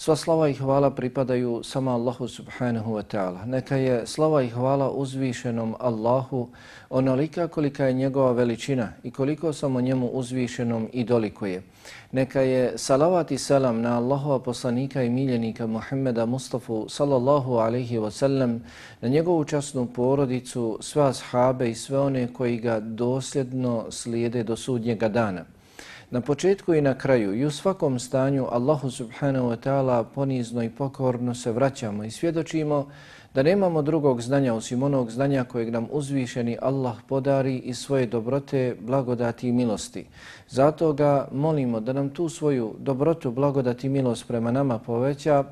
Sva slava i hvala pripadaju samo Allahu subhanahu wa ta'ala. Neka je slava i hvala uzvišenom Allahu onolika kolika je njegova veličina i koliko samo njemu uzvišenom i dolikuje. Neka je salavat i salam na Allahova poslanika i miljenika Muhammeda Mustafa sallallahu alaihi wa sallam, na njegovu časnu porodicu, sve ashabe i sve one koji ga dosljedno slijede do sudnjega dana. Na početku i na kraju i u svakom stanju Allahu subhanahu wa ta'ala ponizno i pokorno se vraćamo i svjedočimo da nemamo drugog znanja osim onog znanja kojeg nam uzvišeni Allah podari iz svoje dobrote, blagodati i milosti. Zato ga molimo da nam tu svoju dobrotu, blagodati i milost prema nama poveća,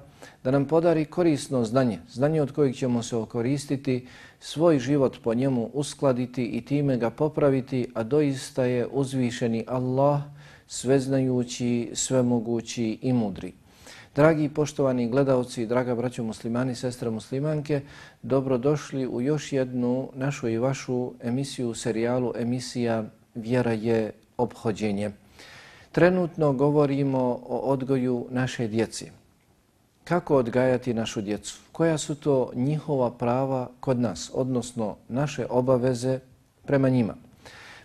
da nam podari korisno znanje, znanje od kojeg ćemo se okoristiti, svoj život po njemu uskladiti i time ga popraviti, a doista je uzvišeni Allah, sveznajući, svemogući i mudri. Dragi poštovani gledalci, draga braćo muslimani, sestre muslimanke, dobrodošli u još jednu našu i vašu emisiju, serijalu emisija Vjera je obhođenje. Trenutno govorimo o odgoju naše djeci. Kako odgajati našu djecu? Koja su to njihova prava kod nas, odnosno naše obaveze prema njima?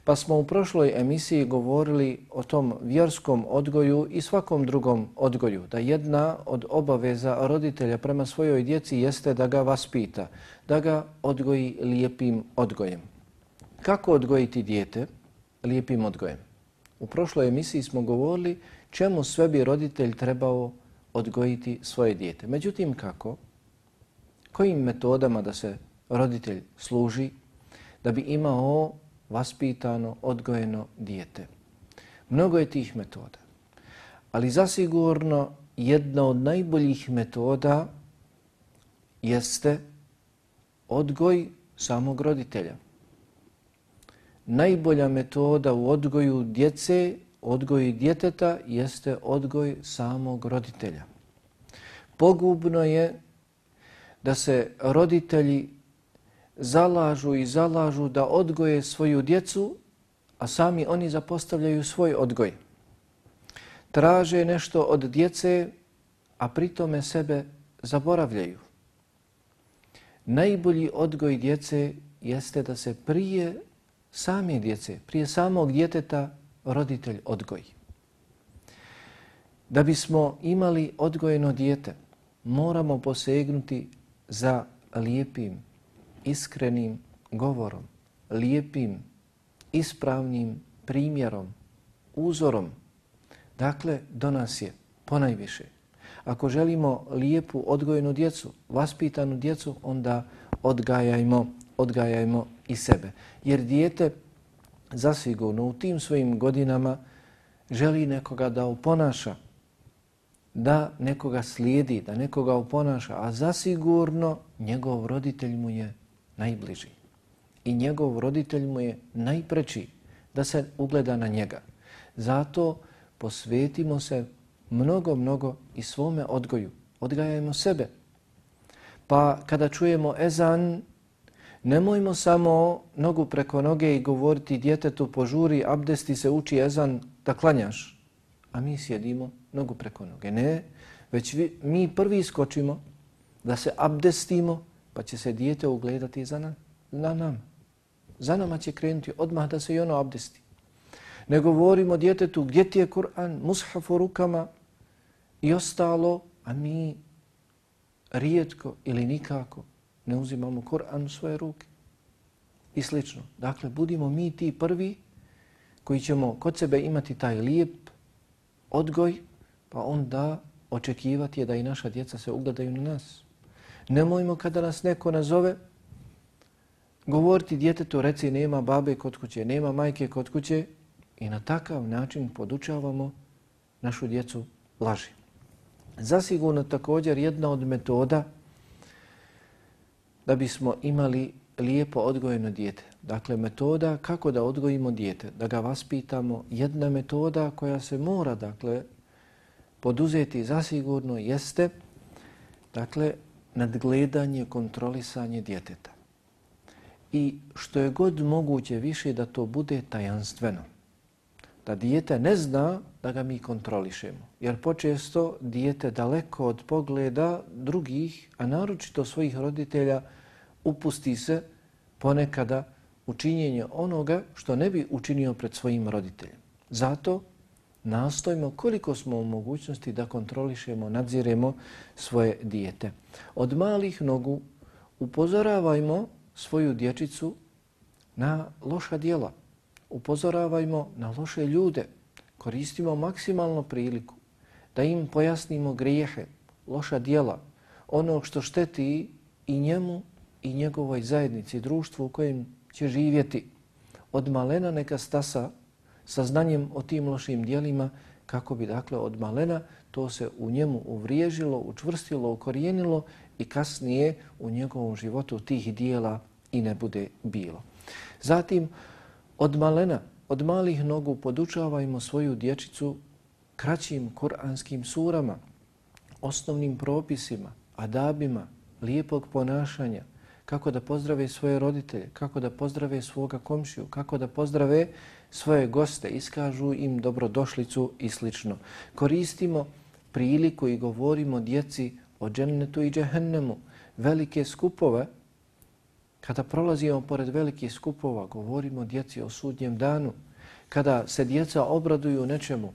Pa smo u prošloj emisiji govorili o tom vjerskom odgoju i svakom drugom odgoju. Da jedna od obaveza roditelja prema svojoj djeci jeste da ga vaspita, da ga odgoji lijepim odgojem. Kako odgojiti dijete lijepim odgojem? U prošloj emisiji smo govorili čemu sve bi roditelj trebao odgojiti svoje dijete. Međutim, kako? Kojim metodama da se roditelj služi da bi imao vaspitano, odgojeno dijete. Mnogo je tih metoda, ali zasigurno jedna od najboljih metoda jeste odgoj samog roditelja. Najbolja metoda u odgoju djece, odgoju djeteta, jeste odgoj samog roditelja. Pogubno je da se roditelji zalažu i zalažu da odgoje svoju djecu, a sami oni zapostavljaju svoj odgoj. Traže nešto od djece, a pritome sebe zaboravljaju. Najbolji odgoj djece jeste da se prije same djece, prije samog djeteta roditelj odgoji. Da bismo imali odgojeno dijete, moramo posegnuti za lijepim, iskrenim govorom, lijepim, ispravnim primjerom, uzorom. Dakle, do nas je ponajviše. Ako želimo lijepu odgojenu djecu, vaspitanu djecu, onda odgajajmo, odgajajmo i sebe. Jer dijete zasigurno u tim svojim godinama želi nekoga da uponaša, da nekoga slijedi, da nekoga uponaša, a zasigurno njegov roditelj mu je najbliži. I njegov roditelj mu je najpreći da se ugleda na njega. Zato posvetimo se mnogo, mnogo i svome odgoju. Odgajajmo sebe. Pa kada čujemo ezan, nemojmo samo nogu preko noge i govoriti djetetu požuri, abdesti se uči ezan da klanjaš. A mi sjedimo nogu preko noge. Ne, već vi, mi prvi skočimo da se abdestimo, pa će se dijete ugledati za nam, na nam. Za nama će krenuti odmah da se i ono abdesti. Ne govorimo djetetu gdje ti je Kur'an, mushaf u rukama i ostalo, a mi rijetko ili nikako ne uzimamo Kur'an u svoje ruke. I slično. Dakle, budimo mi ti prvi koji ćemo kod sebe imati taj lijep odgoj, pa onda očekivati je da i naša djeca se ugledaju na nas. Nemojmo kada nas neko nazove govoriti djetetu, reci nema babe kod kuće, nema majke kod kuće i na takav način podučavamo našu djecu laži. Zasigurno također jedna od metoda da bismo imali lijepo odgojeno dijete. Dakle, metoda kako da odgojimo dijete, da ga vaspitamo, jedna metoda koja se mora, dakle, poduzeti zasigurno jeste, dakle, nadgledanje, kontrolisanje djeteta. I što je god moguće više da to bude tajanstveno. Da dijete ne zna da ga mi kontrolišemo. Jer počesto dijete daleko od pogleda drugih, a naročito svojih roditelja, upusti se ponekada u činjenje onoga što ne bi učinio pred svojim roditeljem. Zato nastojimo koliko smo u mogućnosti da kontrolišemo, nadziremo svoje dijete. Od malih nogu upozoravajmo svoju dječicu na loša dijela. Upozoravajmo na loše ljude. Koristimo maksimalno priliku da im pojasnimo grijehe, loša dijela, ono što šteti i njemu i njegovoj zajednici, društvu u kojem će živjeti. Od malena neka stasa sa znanjem o tim lošim dijelima kako bi dakle od malena to se u njemu uvriježilo, učvrstilo, ukorijenilo i kasnije u njegovom životu tih dijela i ne bude bilo. Zatim, od malena, od malih nogu podučavajmo svoju dječicu kraćim kuranskim surama, osnovnim propisima, adabima, lijepog ponašanja, kako da pozdrave svoje roditelje, kako da pozdrave svoga komšiju, kako da pozdrave svoje goste, iskažu im dobrodošlicu i slično. Koristimo priliku i govorimo djeci o džennetu i džehennemu, velike skupove. Kada prolazimo pored velikih skupova, govorimo djeci o sudnjem danu. Kada se djeca obraduju nečemu,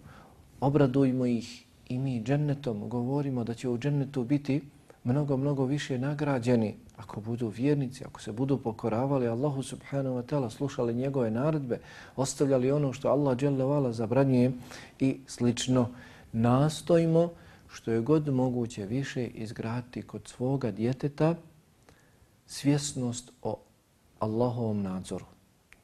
obradujmo ih i mi džennetom, govorimo da će u džennetu biti mnogo, mnogo više nagrađeni ako budu vjernici, ako se budu pokoravali Allahu subhanahu wa ta'ala, slušali njegove naredbe, ostavljali ono što Allah dželle zabranjuje i slično, nastojimo što je god moguće više izgraditi kod svoga djeteta svjesnost o Allahovom nadzoru.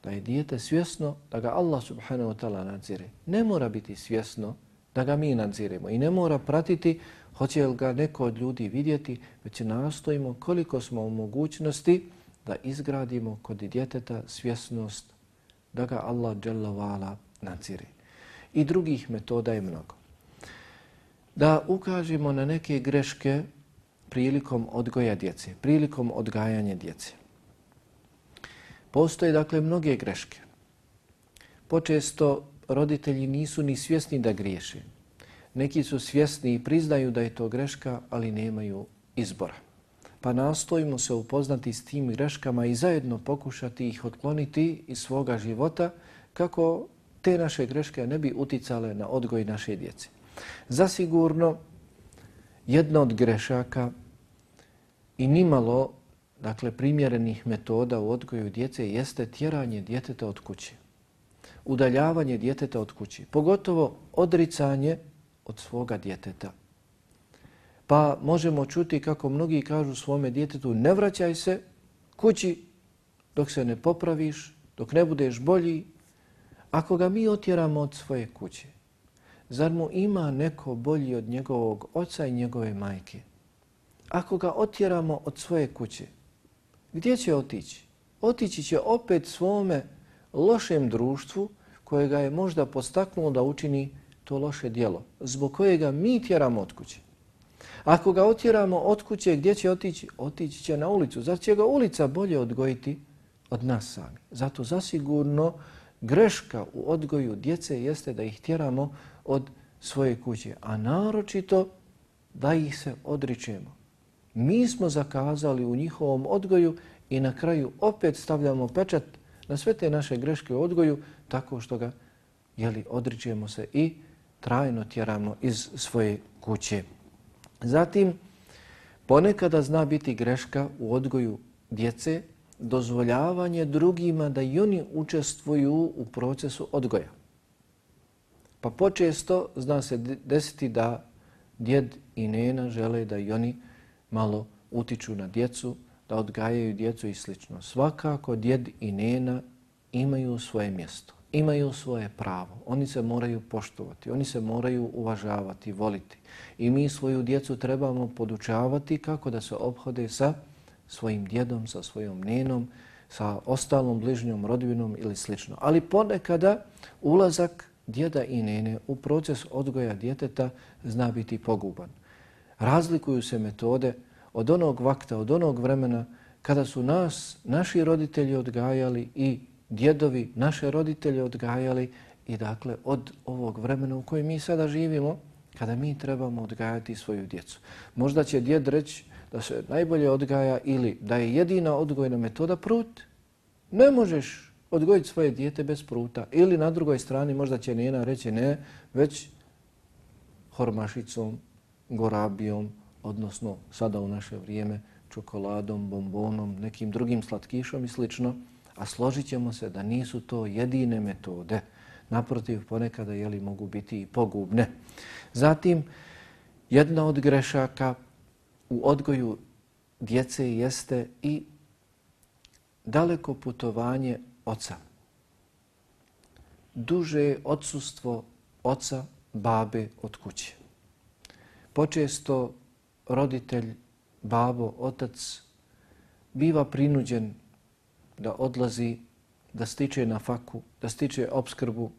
Da je dijete svjesno da ga Allah subhanahu wa ta'ala nadzire. Ne mora biti svjesno da ga mi nadziremo i ne mora pratiti hoće li ga neko od ljudi vidjeti, već nastojimo koliko smo u mogućnosti da izgradimo kod djeteta svjesnost da ga Allah dželavala nadzire. I drugih metoda je mnogo. Da ukažemo na neke greške prilikom odgoja djece, prilikom odgajanja djece. Postoje dakle mnoge greške. Počesto roditelji nisu ni svjesni da griješe. Neki su svjesni i priznaju da je to greška, ali nemaju izbora. Pa nastojimo se upoznati s tim greškama i zajedno pokušati ih otkloniti iz svoga života kako te naše greške ne bi uticale na odgoj naše djece. Zasigurno, jedna od grešaka i nimalo dakle, primjerenih metoda u odgoju djece jeste tjeranje djeteta od kuće. Udaljavanje djeteta od kuće. Pogotovo odricanje od svoga djeteta. Pa možemo čuti kako mnogi kažu svome djetetu ne vraćaj se kući dok se ne popraviš, dok ne budeš bolji. Ako ga mi otjeramo od svoje kuće, zar mu ima neko bolji od njegovog oca i njegove majke? Ako ga otjeramo od svoje kuće, gdje će otići? Otići će opet svome lošem društvu koje ga je možda postaknulo da učini to loše dijelo, zbog kojega mi tjeramo od kuće. Ako ga otjeramo od kuće, gdje će otići? Otići će na ulicu. Zar će ga ulica bolje odgojiti od nas sami. Zato zasigurno greška u odgoju djece jeste da ih tjeramo od svoje kuće, a naročito da ih se odričemo. Mi smo zakazali u njihovom odgoju i na kraju opet stavljamo pečat na sve te naše greške u odgoju tako što ga jeli, odričemo se i trajno tjeramo iz svoje kuće. Zatim, ponekada zna biti greška u odgoju djece, dozvoljavanje drugima da i oni učestvuju u procesu odgoja. Pa počesto zna se desiti da djed i nena žele da i oni malo utiču na djecu, da odgajaju djecu i sl. Svakako djed i nena imaju svoje mjesto imaju svoje pravo. Oni se moraju poštovati, oni se moraju uvažavati, voliti. I mi svoju djecu trebamo podučavati kako da se obhode sa svojim djedom, sa svojom nenom, sa ostalom bližnjom rodbinom ili slično. Ali ponekada ulazak djeda i nene u proces odgoja djeteta zna biti poguban. Razlikuju se metode od onog vakta, od onog vremena kada su nas, naši roditelji odgajali i djedovi naše roditelje odgajali i dakle od ovog vremena u kojem mi sada živimo, kada mi trebamo odgajati svoju djecu. Možda će djed reći da se najbolje odgaja ili da je jedina odgojna metoda prut. Ne možeš odgojiti svoje dijete bez pruta. Ili na drugoj strani možda će njena reći ne, već hormašicom, gorabijom, odnosno sada u naše vrijeme čokoladom, bombonom, nekim drugim slatkišom i slično, a složit ćemo se da nisu to jedine metode. Naprotiv, ponekada jeli mogu biti i pogubne. Zatim, jedna od grešaka u odgoju djece jeste i daleko putovanje oca. Duže odsustvo oca, babe od kuće. Počesto roditelj, babo, otac biva prinuđen da odlazi, da stiče na faku, da stiče obskrbu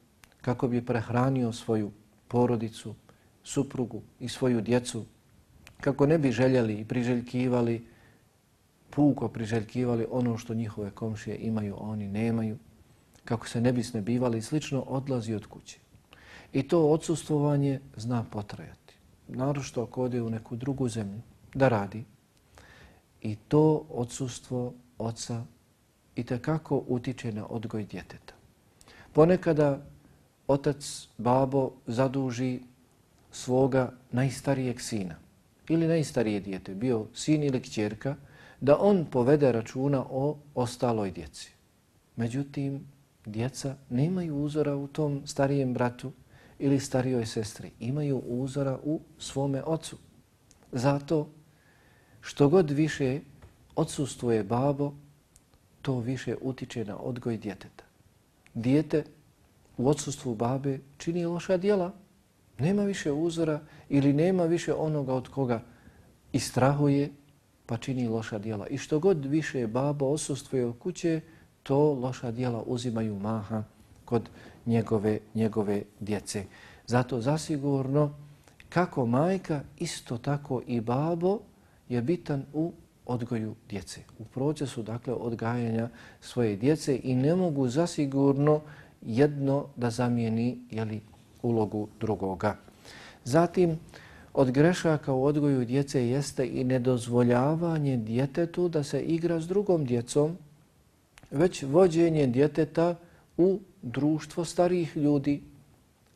kako bi prehranio svoju porodicu, suprugu i svoju djecu, kako ne bi željeli i priželjkivali, puko priželjkivali ono što njihove komšije imaju, a oni nemaju, kako se ne bi snebivali i slično, odlazi od kuće. I to odsustvovanje zna potrajati. Narošto ako ode u neku drugu zemlju da radi. I to odsustvo oca i kako utiče na odgoj djeteta. Ponekada otac, babo zaduži svoga najstarijeg sina ili najstarije dijete, bio sin ili kćerka, da on povede računa o ostaloj djeci. Međutim, djeca nemaju uzora u tom starijem bratu ili starijoj sestri. Imaju uzora u svome ocu. Zato što god više odsustuje babo, to više utiče na odgoj djeteta. Dijete u odsustvu babe čini loša djela, nema više uzora ili nema više onoga od koga istrahuje pa čini loša djela. I što god više baba odsustuje od kuće, to loša djela uzimaju maha kod njegove, njegove djece. Zato zasigurno kako majka, isto tako i babo je bitan u odgoju djece. U procesu dakle odgajanja svoje djece i ne mogu zasigurno jedno da zamijeni jeli, ulogu drugoga. Zatim, od grešaka u odgoju djece jeste i nedozvoljavanje djetetu da se igra s drugom djecom, već vođenje djeteta u društvo starih ljudi.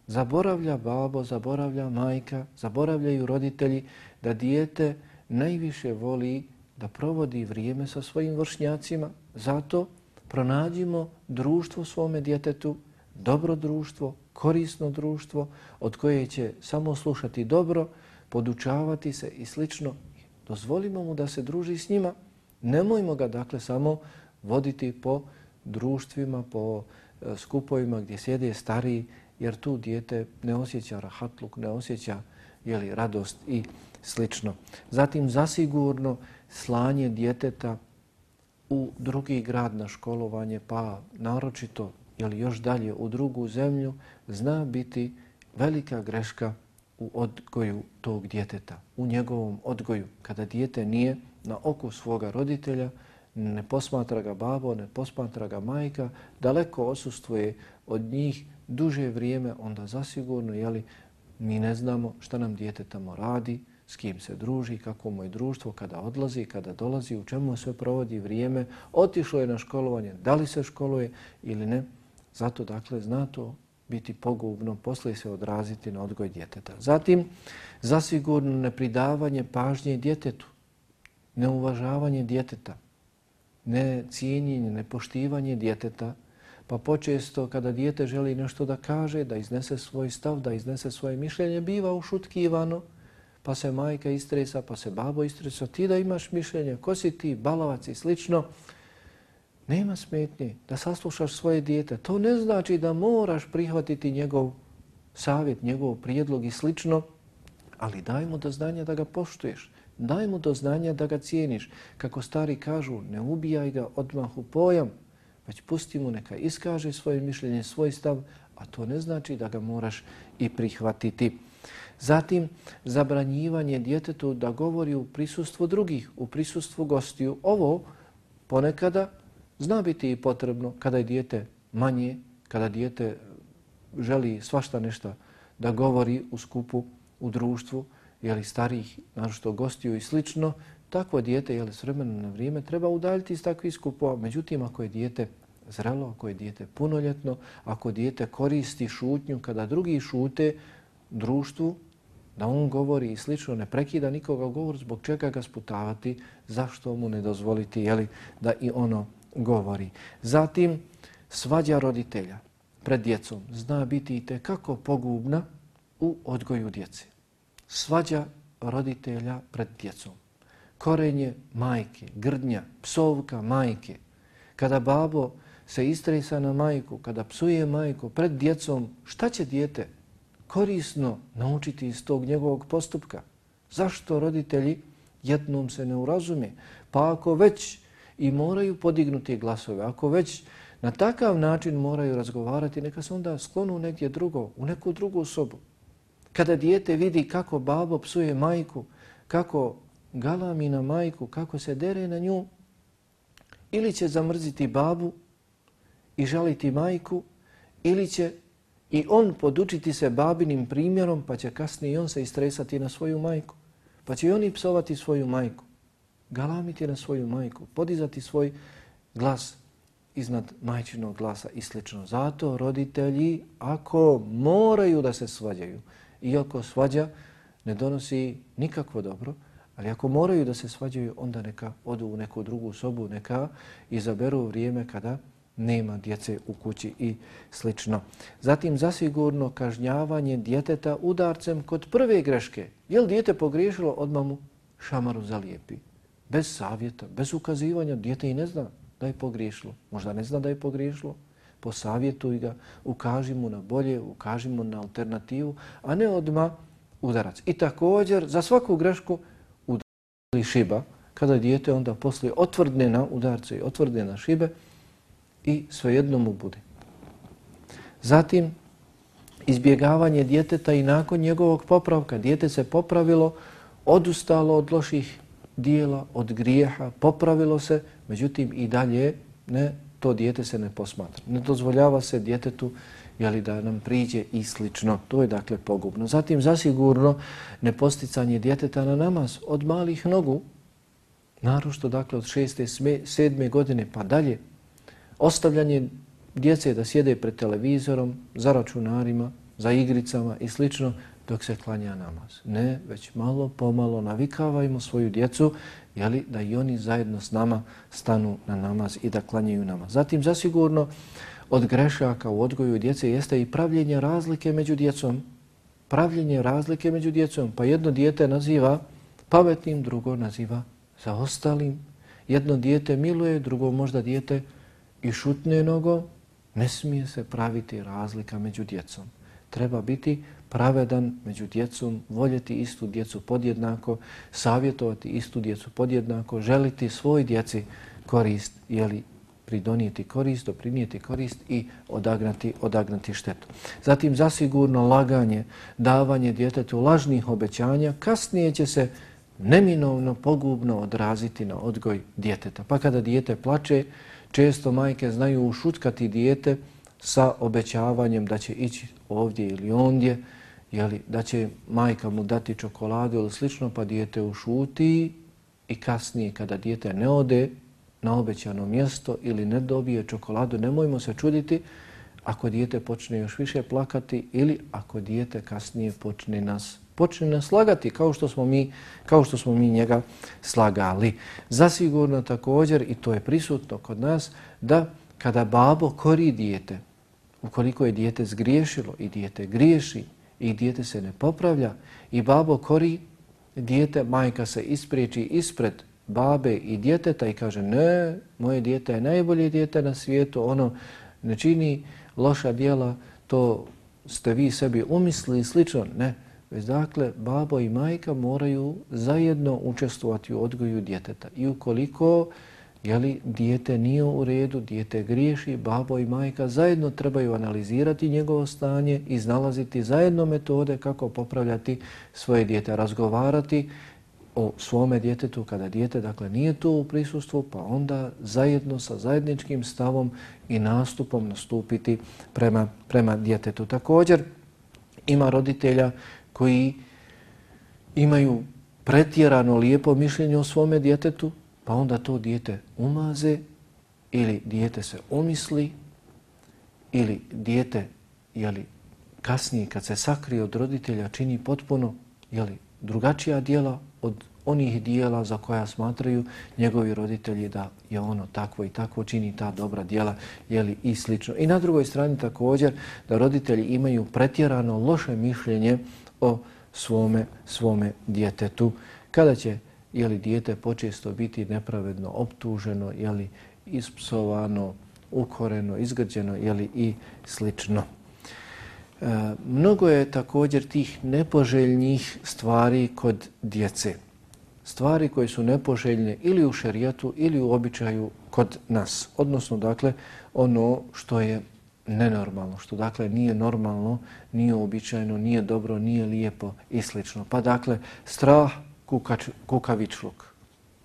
Zaboravlja babo, zaboravlja majka, zaboravljaju roditelji da dijete najviše voli da provodi vrijeme sa svojim vršnjacima. Zato pronađimo društvo svome djetetu, dobro društvo, korisno društvo od koje će samo slušati dobro, podučavati se i slično. Dozvolimo mu da se druži s njima. Nemojmo ga dakle samo voditi po društvima, po e, skupovima gdje sjede stariji, jer tu dijete ne osjeća rahatluk, ne osjeća jeli, radost i slično. Zatim zasigurno slanje djeteta u drugi grad na školovanje, pa naročito ili još dalje u drugu zemlju, zna biti velika greška u odgoju tog djeteta, u njegovom odgoju. Kada dijete nije na oku svoga roditelja, ne posmatra ga babo, ne posmatra ga majka, daleko osustvuje od njih duže vrijeme, onda zasigurno, jeli, mi ne znamo šta nam dijete tamo radi, s kim se druži, kako mu je društvo, kada odlazi, kada dolazi, u čemu sve provodi vrijeme, otišlo je na školovanje, da li se školuje ili ne. Zato, dakle, zna to biti pogubno, poslije se odraziti na odgoj djeteta. Zatim, zasigurno nepridavanje pažnje djetetu, neuvažavanje djeteta, ne cijenjenje, nepoštivanje djeteta, pa počesto kada dijete želi nešto da kaže, da iznese svoj stav, da iznese svoje mišljenje, biva ušutkivano, pa se majka istresa, pa se babo istresa, ti da imaš mišljenje, ko si ti, balavac i slično, nema smetnje da saslušaš svoje dijete. To ne znači da moraš prihvatiti njegov savjet, njegov prijedlog i slično, ali daj mu do znanja da ga poštuješ. Daj mu do znanja da ga cijeniš. Kako stari kažu, ne ubijaj ga odmah u pojam, Pa već pusti mu neka iskaže svoje mišljenje, svoj stav, a to ne znači da ga moraš i prihvatiti. Zatim, zabranjivanje djetetu da govori u prisustvu drugih, u prisustvu gostiju. Ovo ponekada zna biti i potrebno kada je dijete manje, kada dijete želi svašta nešto da govori u skupu, u društvu, jeli starih, našto gostiju i slično, takvo dijete, jeli s vremena na vrijeme, treba udaljiti iz takvih skupova. Međutim, ako je dijete zrelo, ako je dijete punoljetno, ako dijete koristi šutnju kada drugi šute društvu, da on govori i slično, ne prekida nikoga govor, zbog čega ga sputavati, zašto mu ne dozvoliti jeli, da i ono govori. Zatim, svađa roditelja pred djecom zna biti i kako pogubna u odgoju djece. Svađa roditelja pred djecom. Korenje majke, grdnja, psovka majke. Kada babo se istresa na majku, kada psuje majku pred djecom, šta će dijete korisno naučiti iz tog njegovog postupka? Zašto roditelji jednom se ne urazume? Pa ako već i moraju podignuti glasove, ako već na takav način moraju razgovarati, neka se onda sklonu negdje drugo, u neku drugu sobu. Kada dijete vidi kako babo psuje majku, kako galami na majku, kako se dere na nju, ili će zamrziti babu i žaliti majku, ili će i on podučiti se babinim primjerom, pa će kasnije on se istresati na svoju majku. Pa će i oni psovati svoju majku, galamiti na svoju majku, podizati svoj glas iznad majčinog glasa i slično. Zato roditelji, ako moraju da se svađaju, iako svađa ne donosi nikakvo dobro, ali ako moraju da se svađaju, onda neka odu u neku drugu sobu, neka izaberu vrijeme kada nema djece u kući i slično. Zatim zasigurno kažnjavanje djeteta udarcem kod prve greške. Je li djete pogriješilo, odmah mu šamaru zalijepi. Bez savjeta, bez ukazivanja, djete i ne zna da je pogriješilo. Možda ne zna da je pogriješilo. Posavjetuj ga, ukaži mu na bolje, ukaži mu na alternativu, a ne odmah udarac. I također, za svaku grešku ili šiba, kada dijete onda poslije otvrdne na udarce i otvrdne na šibe, i svejedno mu bude. Zatim, izbjegavanje djeteta i nakon njegovog popravka. Dijete se popravilo, odustalo od loših dijela, od grijeha, popravilo se, međutim i dalje ne, to dijete se ne posmatra. Ne dozvoljava se djetetu jeli, da nam priđe i slično. To je dakle pogubno. Zatim zasigurno neposticanje djeteta na namaz od malih nogu, narošto dakle od šeste, sedme godine pa dalje, ostavljanje djece da sjede pred televizorom, za računarima, za igricama i slično, dok se klanja namaz. Ne, već malo pomalo navikavajmo svoju djecu jeli, da i oni zajedno s nama stanu na namaz i da klanjaju namaz. Zatim, zasigurno, od grešaka u odgoju djece jeste i pravljenje razlike među djecom. Pravljenje razlike među djecom. Pa jedno dijete naziva pametnim, drugo naziva zaostalim. Jedno dijete miluje, drugo možda dijete i šutne nogo, ne smije se praviti razlika među djecom. Treba biti pravedan među djecom, voljeti istu djecu podjednako, savjetovati istu djecu podjednako, želiti svoj djeci korist, jeli pridonijeti korist, doprinijeti korist i odagnati, odagnati štetu. Zatim zasigurno laganje, davanje djetetu lažnih obećanja, kasnije će se neminovno, pogubno odraziti na odgoj djeteta. Pa kada dijete plače, Često majke znaju ušutkati dijete sa obećavanjem da će ići ovdje ili ondje, jeli, da će majka mu dati čokoladu ili slično, pa dijete ušuti i kasnije kada dijete ne ode na obećano mjesto ili ne dobije čokoladu, nemojmo se čuditi ako dijete počne još više plakati ili ako dijete kasnije počne nas počne nas slagati kao što smo mi kao što smo mi njega slagali. Zasigurno također i to je prisutno kod nas da kada babo kori dijete, ukoliko je dijete zgriješilo i dijete griješi i dijete se ne popravlja i babo kori dijete, majka se ispriječi ispred babe i djeteta i kaže ne, moje dijete je najbolje dijete na svijetu, ono ne čini loša dijela, to ste vi sebi umislili i slično. Ne, već dakle babo i majka moraju zajedno učestvovati u odgoju djeteta. I ukoliko jeli, dijete nije u redu, dijete griješi, babo i majka zajedno trebaju analizirati njegovo stanje i znalaziti zajedno metode kako popravljati svoje dijete, razgovarati o svome djetetu kada dijete dakle nije tu u prisustvu, pa onda zajedno sa zajedničkim stavom i nastupom nastupiti prema, prema djetetu. Također ima roditelja koji imaju pretjerano lijepo mišljenje o svome djetetu, pa onda to dijete umaze ili dijete se omisli ili dijete jeli, kasnije kad se sakrije od roditelja čini potpuno jeli, drugačija dijela od onih dijela za koja smatraju njegovi roditelji da je ono takvo i takvo čini ta dobra dijela jeli, i slično. I na drugoj strani također da roditelji imaju pretjerano loše mišljenje o svome, svome djetetu. Kada će je li dijete počesto biti nepravedno optuženo, je li ispsovano, ukoreno, izgrđeno, je li i slično. E, mnogo je također tih nepoželjnih stvari kod djece. Stvari koje su nepoželjne ili u šerijatu ili u običaju kod nas. Odnosno, dakle, ono što je nenormalno, što dakle nije normalno, nije običajno, nije dobro, nije lijepo i slično. Pa dakle, strah, kukač, kukavičluk.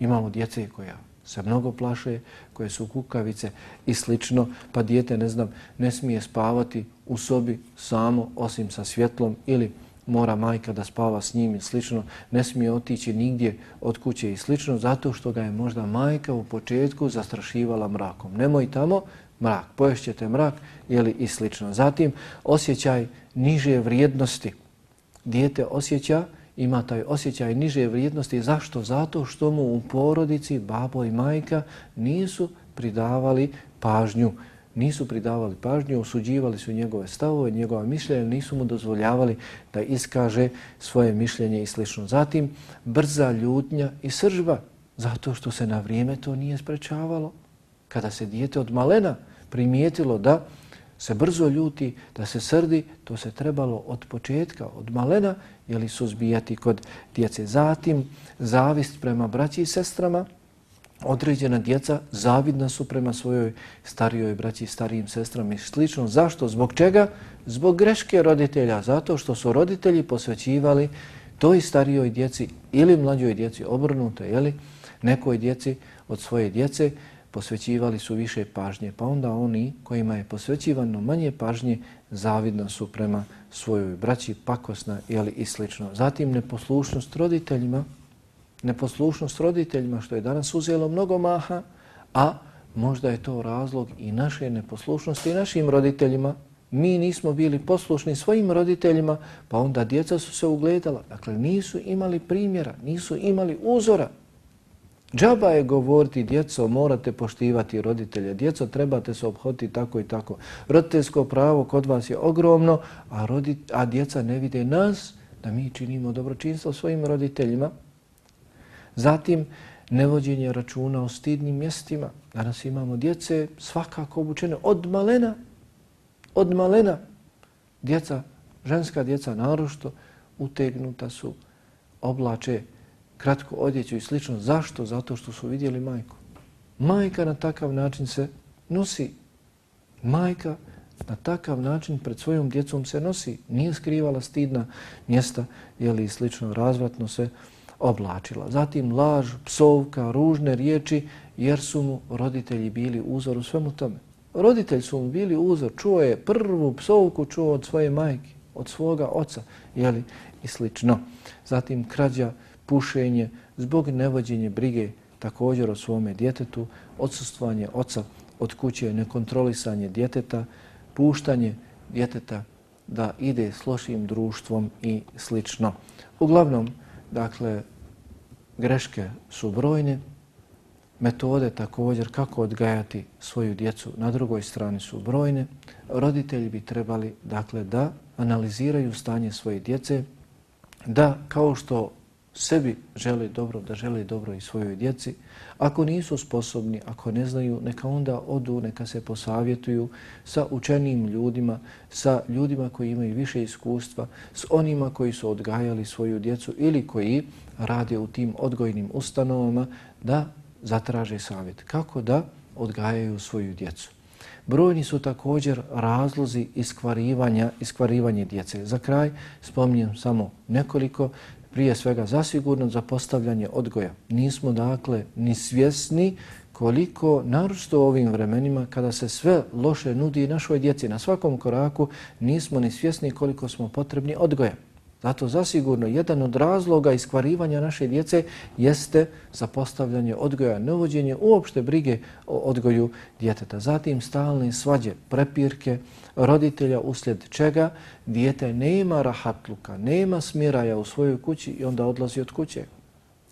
Imamo djece koja se mnogo plaše, koje su kukavice i slično, pa dijete, ne znam, ne smije spavati u sobi samo osim sa svjetlom ili mora majka da spava s njim i slično, ne smije otići nigdje od kuće i slično, zato što ga je možda majka u početku zastrašivala mrakom. Nemoj tamo, mrak, poješćete mrak, jeli i slično. Zatim, osjećaj niže vrijednosti. Dijete osjeća ima taj osjećaj niže vrijednosti. Zašto? Zato što mu u porodici babo i majka nisu pridavali pažnju. Nisu pridavali pažnju, osuđivali su njegove stavove, njegova mišljenja, nisu mu dozvoljavali da iskaže svoje mišljenje i sl. Zatim, brza ljutnja i sržba, zato što se na vrijeme to nije sprečavalo. Kada se dijete od malena primijetilo da se brzo ljuti, da se srdi, to se trebalo od početka, od malena, jeli suzbijati kod djece. Zatim, zavist prema braći i sestrama, određena djeca zavidna su prema svojoj starijoj braći i starijim sestrama i slično. Zašto? Zbog čega? Zbog greške roditelja. Zato što su roditelji posvećivali toj starijoj djeci ili mlađoj djeci obrnuto, jeli, nekoj djeci od svoje djece, posvećivali su više pažnje, pa onda oni kojima je posvećivano manje pažnje zavidno su prema svojoj braći, pakosna jeli, i slično. Zatim neposlušnost roditeljima, neposlušnost roditeljima što je danas uzelo mnogo maha, a možda je to razlog i naše neposlušnosti i našim roditeljima. Mi nismo bili poslušni svojim roditeljima, pa onda djeca su se ugledala. Dakle, nisu imali primjera, nisu imali uzora Džaba je govoriti, djeco, morate poštivati roditelje. Djeco, trebate se obhoditi tako i tako. Roditeljsko pravo kod vas je ogromno, a, rodit, a djeca ne vide nas da mi činimo dobročinstvo svojim roditeljima. Zatim, nevođenje računa o stidnim mjestima. Danas imamo djece svakako obučene od malena. Od malena. Djeca, ženska djeca narošto, utegnuta su, oblače kratko odjeću i slično. Zašto? Zato što su vidjeli majku. Majka na takav način se nosi. Majka na takav način pred svojom djecom se nosi. Nije skrivala stidna mjesta ili slično razvratno se oblačila. Zatim laž, psovka, ružne riječi jer su mu roditelji bili uzor u svemu tome. Roditelji su mu bili uzor. Čuo je prvu psovku, čuo od svoje majke, od svoga oca jeli, i slično. Zatim krađa, pušenje, zbog nevođenje brige također o svome djetetu, odsustvanje oca od kuće, nekontrolisanje djeteta, puštanje djeteta da ide s lošim društvom i slično. Uglavnom, dakle, greške su brojne, metode također kako odgajati svoju djecu na drugoj strani su brojne. Roditelji bi trebali dakle da analiziraju stanje svoje djece, da kao što sebi žele dobro, da žele dobro i svojoj djeci. Ako nisu sposobni, ako ne znaju, neka onda odu, neka se posavjetuju sa učenim ljudima, sa ljudima koji imaju više iskustva, s onima koji su odgajali svoju djecu ili koji rade u tim odgojnim ustanovama da zatraže savjet. Kako da odgajaju svoju djecu? Brojni su također razlozi iskvarivanja, iskvarivanje djece. Za kraj spominjem samo nekoliko, prije svega zasigurno za postavljanje odgoja. Nismo dakle ni svjesni koliko, naročito u ovim vremenima, kada se sve loše nudi našoj djeci na svakom koraku, nismo ni svjesni koliko smo potrebni odgoja. Zato zasigurno jedan od razloga iskvarivanja naše djece jeste zapostavljanje odgoja, nevođenje uopšte brige o odgoju djeteta. Zatim stalne svađe, prepirke roditelja uslijed čega djete nema rahatluka, nema smiraja u svojoj kući i onda odlazi od kuće.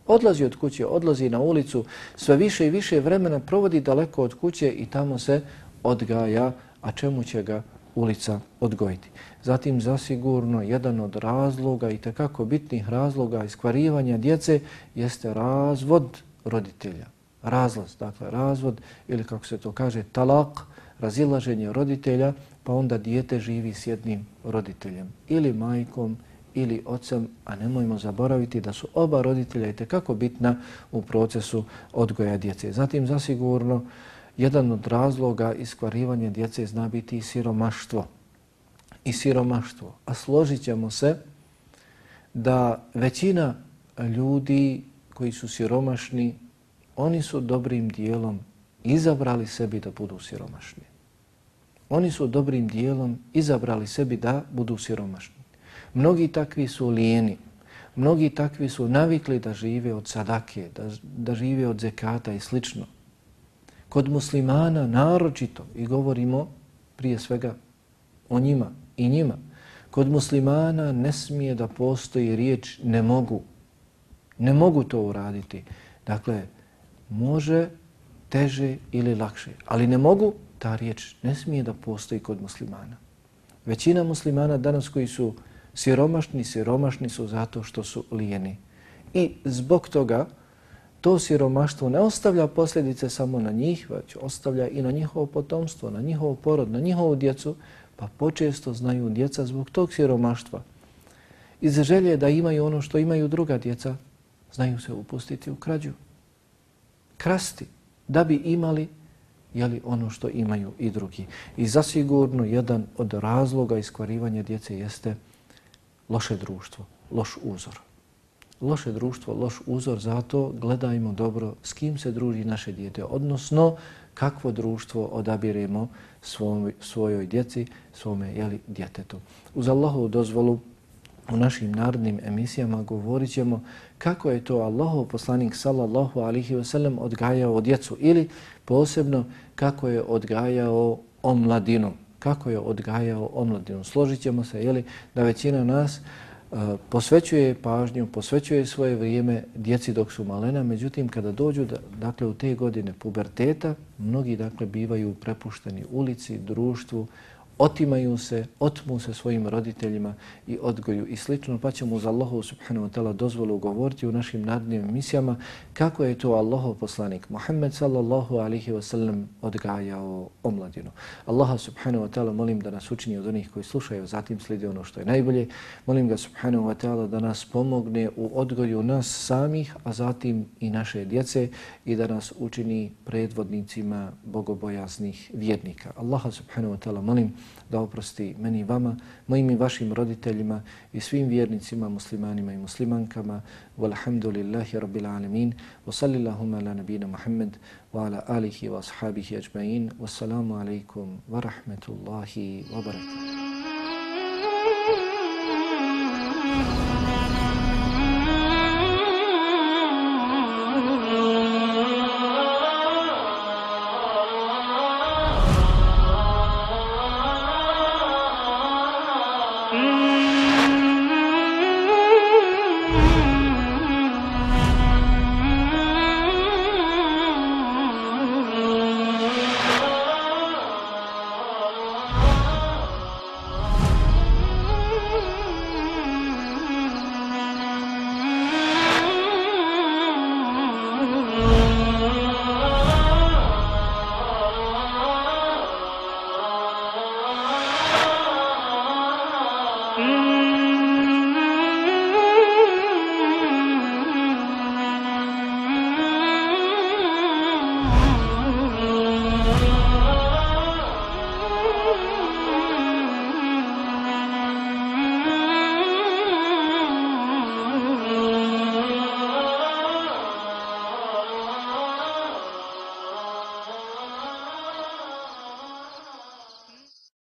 Odlazi od kuće, odlazi na ulicu, sve više i više vremena provodi daleko od kuće i tamo se odgaja, a čemu će ga ulica odgojiti. Zatim zasigurno jedan od razloga i tekako bitnih razloga iskvarivanja djece jeste razvod roditelja. Razlaz, dakle razvod ili kako se to kaže talak, razilaženje roditelja, pa onda dijete živi s jednim roditeljem ili majkom ili ocem, a nemojmo zaboraviti da su oba roditelja i tekako bitna u procesu odgoja djece. Zatim zasigurno jedan od razloga iskvarivanja djece zna biti i siromaštvo. I siromaštvo. A složit ćemo se da većina ljudi koji su siromašni, oni su dobrim dijelom izabrali sebi da budu siromašni. Oni su dobrim dijelom izabrali sebi da budu siromašni. Mnogi takvi su lijeni, mnogi takvi su navikli da žive od sadake, da, da žive od zekata i slično kod muslimana naročito i govorimo prije svega o njima i njima. Kod muslimana ne smije da postoji riječ ne mogu. Ne mogu to uraditi. Dakle, može teže ili lakše. Ali ne mogu, ta riječ ne smije da postoji kod muslimana. Većina muslimana danas koji su siromašni, siromašni su zato što su lijeni. I zbog toga to siromaštvo ne ostavlja posljedice samo na njih, već ostavlja i na njihovo potomstvo, na njihov porod, na njihovu djecu, pa počesto znaju djeca zbog tog siromaštva. Iz želje da imaju ono što imaju druga djeca, znaju se upustiti u krađu. Krasti, da bi imali jeli, ono što imaju i drugi. I zasigurno jedan od razloga iskvarivanja djece jeste loše društvo, loš uzor loše društvo, loš uzor, zato gledajmo dobro s kim se druži naše dijete, odnosno kakvo društvo odabiremo svom, svojoj djeci, svome jeli, djetetu. Uz Allahovu dozvolu u našim narodnim emisijama govorit ćemo kako je to Allahov poslanik sallallahu alihi wasallam odgajao djecu ili posebno kako je odgajao omladinu. Kako je odgajao omladinu. Složit ćemo se jeli, da većina nas posvećuje pažnju, posvećuje svoje vrijeme djeci dok su malena, međutim kada dođu da, dakle, u te godine puberteta, mnogi dakle, bivaju prepušteni ulici, društvu, otimaju se, otmu se svojim roditeljima i odgoju i slično, pa ćemo uz Allahu subhanahu wa ta'ala dozvolu govoriti u našim nadnim emisijama kako je to Allahov poslanik Muhammed sallallahu alihi wasallam odgajao omladinu. Allaha subhanahu wa ta'ala molim da nas učini od onih koji slušaju, zatim slijede ono što je najbolje. Molim ga subhanahu wa ta'ala da nas pomogne u odgoju nas samih, a zatim i naše djece i da nas učini predvodnicima bogobojasnih vjernika. Allaha subhanahu wa ta'ala molim da oprosti meni i vama, mojim i vašim roditeljima i svim vjernicima, muslimanima i muslimankama. Walhamdulillahi rabbil alamin. Wa sallillahumma ala nabina Muhammed wa ala alihi wa ashabihi ajma'in. Wassalamu alaikum wa rahmetullahi wa barakatuh.